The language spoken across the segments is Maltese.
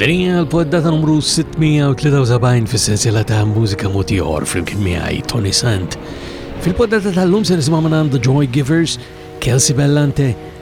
Dinija l-poddata numru 673 fis-sensiela ta' mużika motiħor fl-imkien miħaj Tony Sant. Fil-poddata tal-lum se nisma' minn għand Joy Givers, Kelsey Bellante,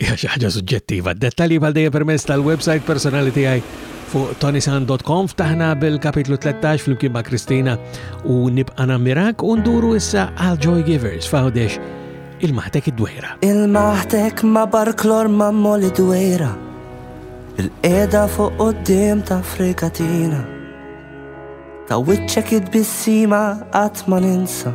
Hija xi ħaġa suġġettiva. Dettalji bħal dejjem permezz tal-website personali tiegħi fuq tonisan.com ftaħna bil-kapitlu 13 flimkien ma' Kristina u nibqa' nammirak u nduru issa għal Joy Givers f'Għawdex il-maħtek id-dwejra. Il-maħtek ma' barklor ma' moli dwejra il-qeda fuq qoddim ta' frekatina ta' wiċċek id-bissima qatt ma ninsa'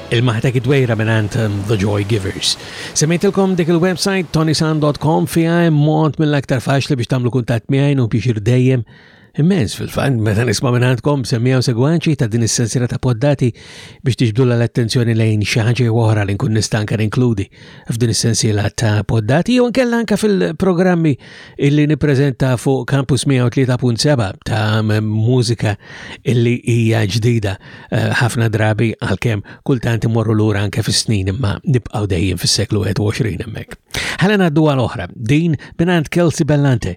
Ilmaħtek id-dwejra mingħand The Joy Givers. Semmejtilkom dik il-website tonisan.com fiha hemm mod mill-aktar faċli biex tagħmlu kuntatt miegħi u pixir dejjem Immens fil-fan, meta nisma minnantkom semmijaw segwanċi ta' din is-sensira ta' poddati biex tiġbdula l-attenzjoni lejn xi ħaġa oħra li nkun nistanka inkludi. f'din is-sensiela ta' poddati jew nkella anka fil-programmi illi nippreżenta fuq Campus 103.7 ta' mużika illi hija ġdida eh, ħafna drabi għalkemm kultant imorru lura anke fis-snin imma nibqgħu dejjem fis-seklu 21 hemmhekk. Ħalena ngħaddu għal oħra, din mingħand Kelsey Bellante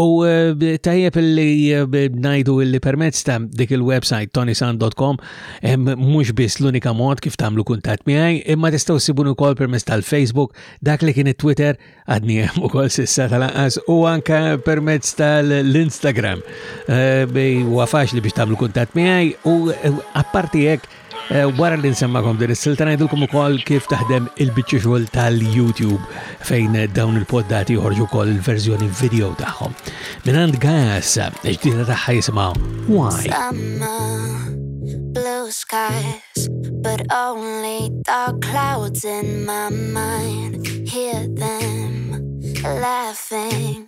U eh, tajjeb li eh, najdu li permezz ta' dik il-website tonisan.com mhux biss l-unika mod kif tagħmlu kuntatt miegħi, imma tistgħu sibun ukoll permezz tal-Facebook, dak li kien it-Twitter għadni hemm ukoll sissa tal-anqas u anke permezz tal-Instagram. Eh, huwa faċli biex tagħmlu kuntatt miegħi u apparti hekk Eh, wara li nsemmakom din is-silta ngħidilkom ukoll kif taħdem il-biċċa xogħol tal-YouTube fejn dawn il-poddati joħorġu wkoll il-verżjoni video tagħhom. Minant gas, ġdida tagħha jisimha Why. Blue skies, but only dark clouds in my mind. Hear them laughing.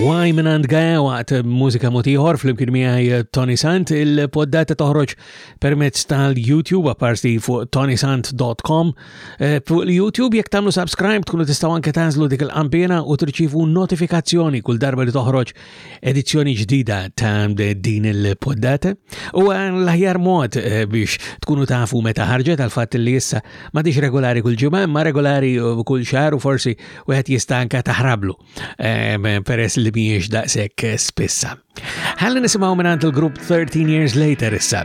Why minant gaja waqt mużika motiħor fl-imkien miħaj eh, Tony Sant il-poddata toħroġ permezz tal-YouTube għaparsi fuq tonysant.com eh, fuq l-YouTube jek tamlu subscribe tkunu tistaw anke tanzlu dik il-kampjena u tirċivu notifikazzjoni kull darba li toħroġ Edizzjoni ġdida ta' din il-poddata u l-aħjar mod eh, biex tkunu tafu meta ħarġet għal fatt li issa ma tix regolari kull ġimgħa ma regolari eh, kull xahar u forsi wieħed jista' anke taħrablu eh, peress li mhijiex daqshekk spissa. Ħalli nisimgħu minn il-grupp 13 Years Later issa.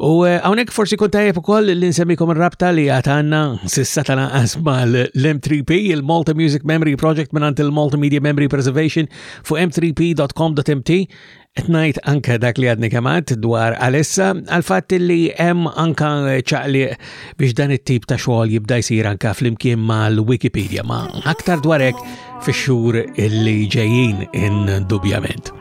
U għawnek eh, forsi kun tajjeb ukoll li nsemmikom rabta li għatanna sissa tana asma l-M3P, il-Malta Music Memory Project minnant il-Malta Media Memory Preservation fu m3p.com.mt etnajt anka dak li għadni kemat dwar għalissa għal-fat li hemm anka ċaqli biex dan it-tip ta' xogħol jibda jsir anka fl-imkien ma' l-Wikipedia ma' aktar dwarek fi xhur li ġejjin indubjament.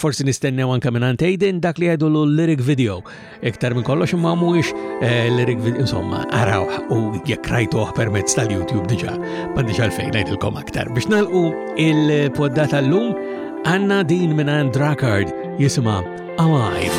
Forsi nistennew anke minn Aiden dak li għedu l-lyric video. Iktar minn kollox imma mhuwiex eh, lyric video, insomma, araw u jekk rajtuh permezz tal-YouTube diġà. M'għandix għalfejn ngħidilkom aktar. Biex nalqu il-poddata llum għandna din minn Drakard jisimha Alive.